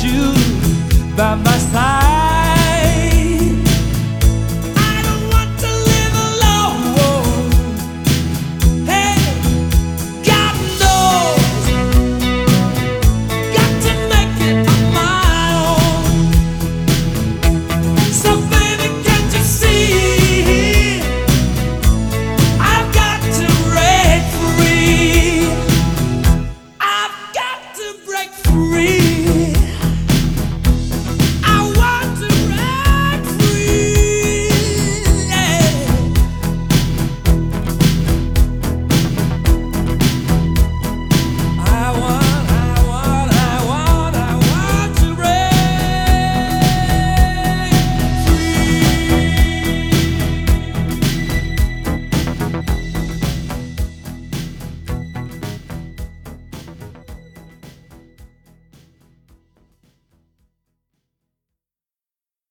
you by my side.